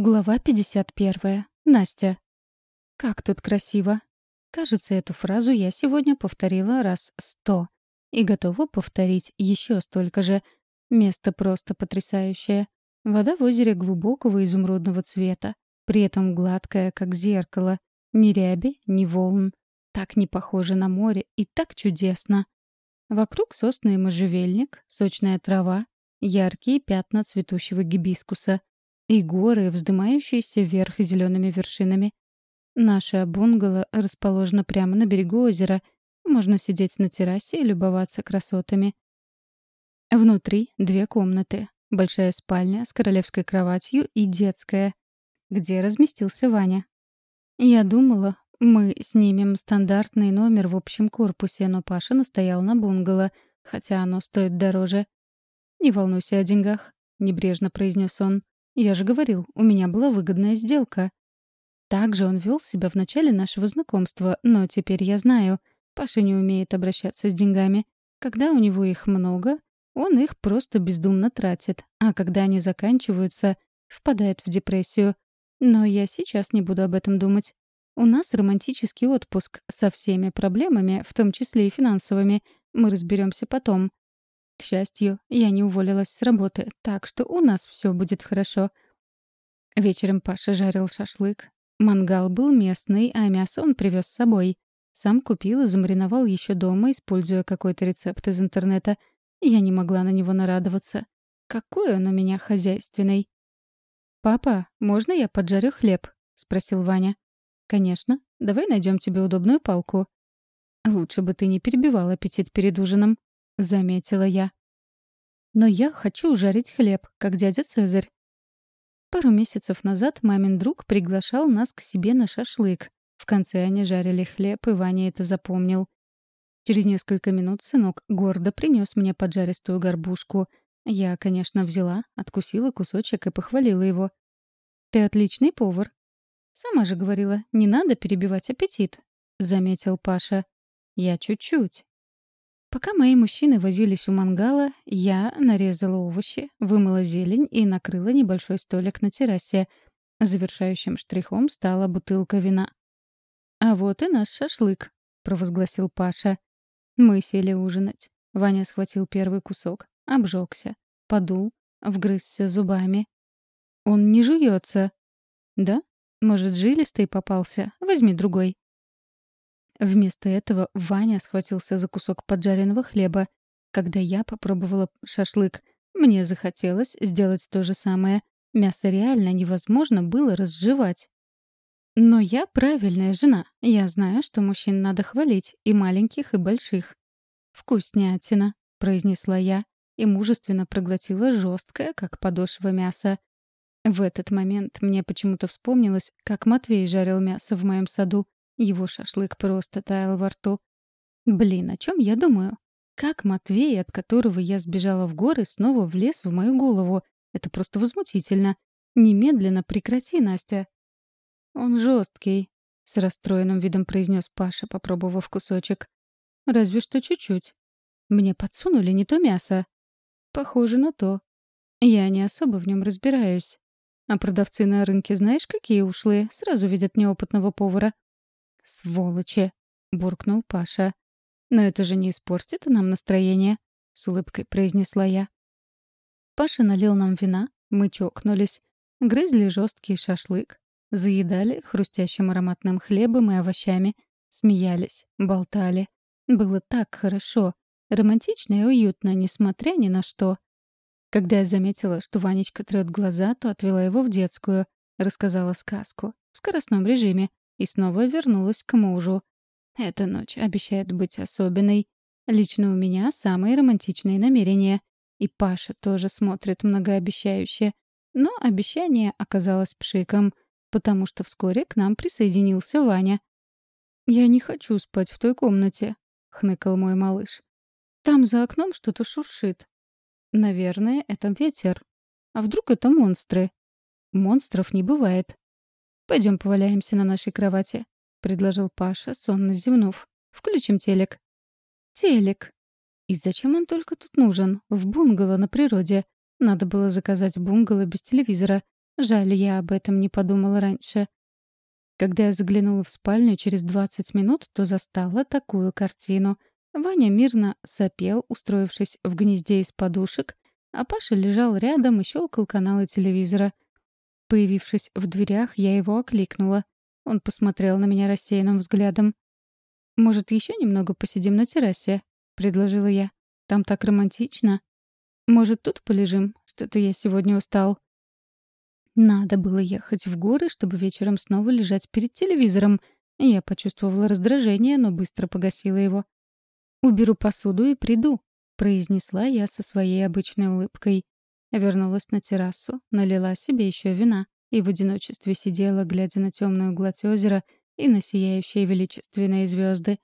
Глава 51. Настя. Как тут красиво. Кажется, эту фразу я сегодня повторила раз сто. И готова повторить еще столько же. Место просто потрясающее. Вода в озере глубокого изумрудного цвета, при этом гладкая, как зеркало. Ни ряби, ни волн. Так не похоже на море и так чудесно. Вокруг сосны и можжевельник, сочная трава, яркие пятна цветущего гибискуса — и горы, вздымающиеся вверх зелеными вершинами. Наше бунгало расположено прямо на берегу озера. Можно сидеть на террасе и любоваться красотами. Внутри две комнаты. Большая спальня с королевской кроватью и детская, где разместился Ваня. Я думала, мы снимем стандартный номер в общем корпусе, но Паша настоял на бунгало, хотя оно стоит дороже. «Не волнуйся о деньгах», — небрежно произнес он. Я же говорил, у меня была выгодная сделка. Так же он вел себя в начале нашего знакомства, но теперь я знаю, Паша не умеет обращаться с деньгами. Когда у него их много, он их просто бездумно тратит, а когда они заканчиваются, впадает в депрессию. Но я сейчас не буду об этом думать. У нас романтический отпуск со всеми проблемами, в том числе и финансовыми. Мы разберемся потом. К счастью, я не уволилась с работы, так что у нас все будет хорошо. Вечером Паша жарил шашлык. Мангал был местный, а мясо он привез с собой. Сам купил и замариновал еще дома, используя какой-то рецепт из интернета. Я не могла на него нарадоваться. Какой он у меня хозяйственный. «Папа, можно я поджарю хлеб?» — спросил Ваня. «Конечно. Давай найдем тебе удобную палку». «Лучше бы ты не перебивал аппетит перед ужином», — заметила я. «Но я хочу жарить хлеб, как дядя Цезарь». Пару месяцев назад мамин друг приглашал нас к себе на шашлык. В конце они жарили хлеб, и Ваня это запомнил. Через несколько минут сынок гордо принес мне поджаристую горбушку. Я, конечно, взяла, откусила кусочек и похвалила его. «Ты отличный повар». «Сама же говорила, не надо перебивать аппетит», — заметил Паша. «Я чуть-чуть», Пока мои мужчины возились у мангала, я нарезала овощи, вымыла зелень и накрыла небольшой столик на террасе. Завершающим штрихом стала бутылка вина. «А вот и наш шашлык», — провозгласил Паша. Мы сели ужинать. Ваня схватил первый кусок, обжегся, подул, вгрызся зубами. «Он не жуется». «Да? Может, жилистый попался? Возьми другой». Вместо этого Ваня схватился за кусок поджаренного хлеба. Когда я попробовала шашлык, мне захотелось сделать то же самое. Мясо реально невозможно было разжевать. Но я правильная жена. Я знаю, что мужчин надо хвалить, и маленьких, и больших. «Вкуснятина», — произнесла я, и мужественно проглотила жесткое, как подошва мяса. В этот момент мне почему-то вспомнилось, как Матвей жарил мясо в моем саду. Его шашлык просто таял во рту. Блин, о чем я думаю? Как Матвей, от которого я сбежала в горы, снова влез в мою голову? Это просто возмутительно. Немедленно прекрати, Настя. Он жесткий, с расстроенным видом произнес Паша, попробовав кусочек. Разве что чуть-чуть. Мне подсунули не то мясо. Похоже на то. Я не особо в нем разбираюсь. А продавцы на рынке знаешь, какие ушлые, сразу видят неопытного повара. «Сволочи!» — буркнул Паша. «Но это же не испортит нам настроение», — с улыбкой произнесла я. Паша налил нам вина, мы чокнулись, грызли жесткий шашлык, заедали хрустящим ароматным хлебом и овощами, смеялись, болтали. Было так хорошо, романтично и уютно, несмотря ни на что. Когда я заметила, что Ванечка трёт глаза, то отвела его в детскую, рассказала сказку в скоростном режиме, и снова вернулась к мужу. Эта ночь обещает быть особенной. Лично у меня самые романтичные намерения. И Паша тоже смотрит многообещающе. Но обещание оказалось пшиком, потому что вскоре к нам присоединился Ваня. «Я не хочу спать в той комнате», — хныкал мой малыш. «Там за окном что-то шуршит». «Наверное, это ветер. А вдруг это монстры?» «Монстров не бывает. «Пойдем поваляемся на нашей кровати», — предложил Паша, сонно зевнув. «Включим телек». «Телек. И зачем он только тут нужен? В бунгало на природе. Надо было заказать бунгало без телевизора. Жаль, я об этом не подумала раньше. Когда я заглянула в спальню через 20 минут, то застала такую картину. Ваня мирно сопел, устроившись в гнезде из подушек, а Паша лежал рядом и щелкал каналы телевизора. Появившись в дверях, я его окликнула. Он посмотрел на меня рассеянным взглядом. «Может, еще немного посидим на террасе?» — предложила я. «Там так романтично. Может, тут полежим? Что-то я сегодня устал». Надо было ехать в горы, чтобы вечером снова лежать перед телевизором. Я почувствовала раздражение, но быстро погасила его. «Уберу посуду и приду», — произнесла я со своей обычной улыбкой. Вернулась на террасу, налила себе еще вина и в одиночестве сидела, глядя на темную гладь озера и на сияющие величественные звезды.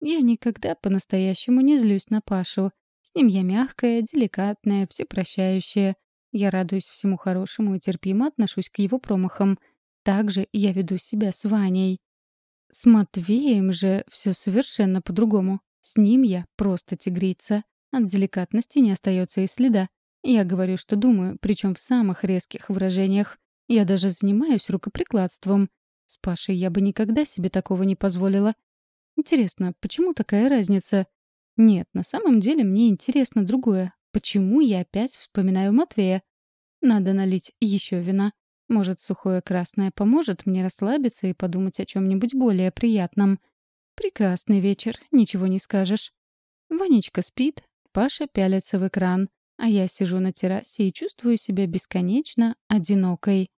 Я никогда по-настоящему не злюсь на Пашу. С ним я мягкая, деликатная, всепрощающая. Я радуюсь всему хорошему и терпимо отношусь к его промахам. Так же я веду себя с Ваней. С Матвеем же все совершенно по-другому. С ним я просто тигрица. От деликатности не остается и следа. Я говорю, что думаю, причем в самых резких выражениях. Я даже занимаюсь рукоприкладством. С Пашей я бы никогда себе такого не позволила. Интересно, почему такая разница? Нет, на самом деле мне интересно другое. Почему я опять вспоминаю Матвея? Надо налить еще вина. Может, сухое красное поможет мне расслабиться и подумать о чем-нибудь более приятном. Прекрасный вечер, ничего не скажешь. Ванечка спит, Паша пялится в экран, а я сижу на террасе и чувствую себя бесконечно одинокой.